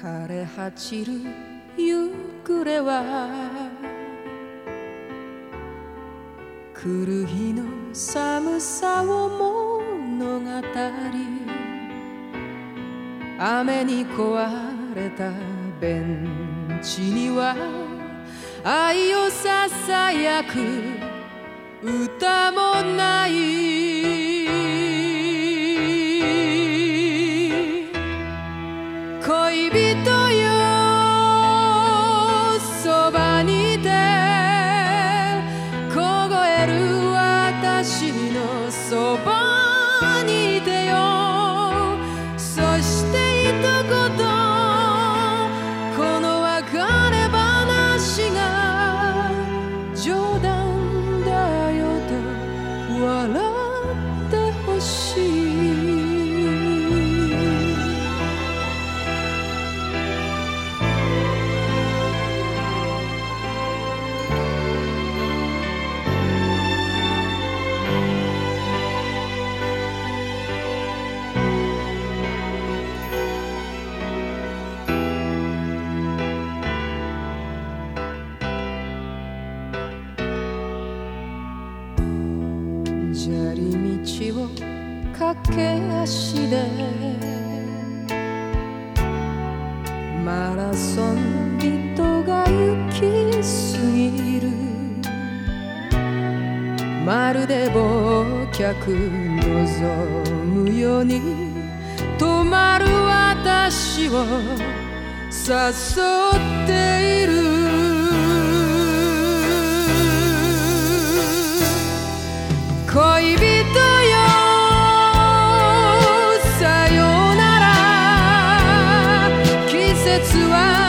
枯れ果ちる夕暮れは来る日の寒さを物語雨に壊れたベンチには愛をささやく歌もない。恋人砂利道を駆け足でマラソン人が行き過ぎる。まるで忘却望むように止まる私を誘っては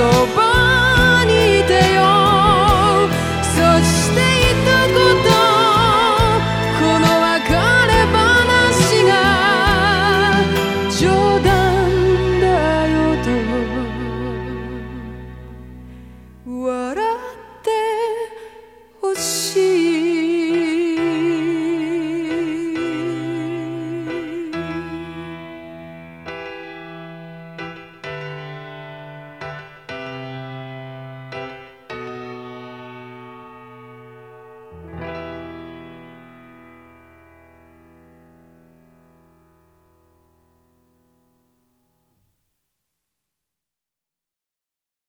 so